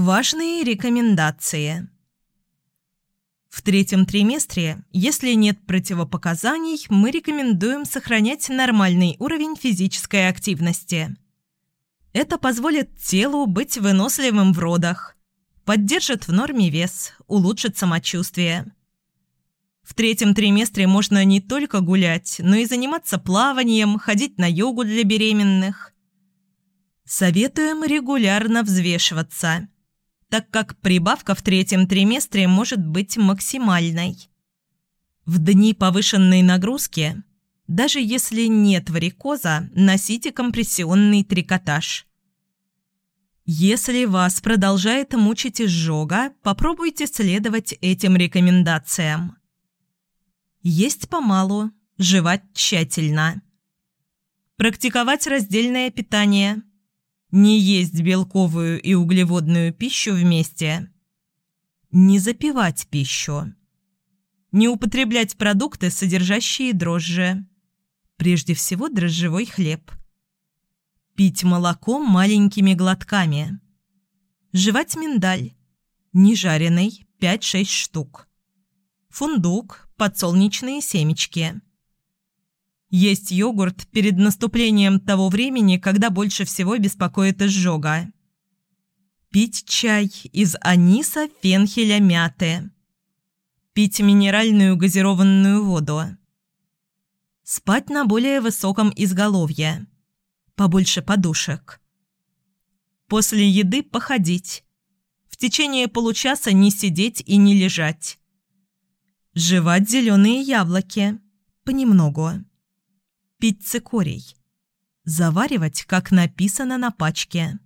Важные рекомендации. В третьем триместре, если нет противопоказаний, мы рекомендуем сохранять нормальный уровень физической активности. Это позволит телу быть выносливым в родах, поддержит в норме вес, улучшит самочувствие. В третьем триместре можно не только гулять, но и заниматься плаванием, ходить на йогу для беременных. Советуем регулярно взвешиваться – так как прибавка в третьем триместре может быть максимальной. В дни повышенной нагрузки, даже если нет варикоза, носите компрессионный трикотаж. Если вас продолжает мучить изжога, попробуйте следовать этим рекомендациям. Есть помалу, жевать тщательно. Практиковать раздельное питание – не есть белковую и углеводную пищу вместе. Не запивать пищу. Не употреблять продукты, содержащие дрожжи. Прежде всего дрожжевой хлеб. Пить молоко маленькими глотками. Жевать миндаль. Нежаренный 5-6 штук. Фундук, подсолнечные семечки. Есть йогурт перед наступлением того времени, когда больше всего беспокоит изжога. Пить чай из аниса, фенхеля, мяты. Пить минеральную газированную воду. Спать на более высоком изголовье. Побольше подушек. После еды походить. В течение получаса не сидеть и не лежать. Жевать зеленые яблоки. Понемногу пить цикорий. Заваривать, как написано на пачке.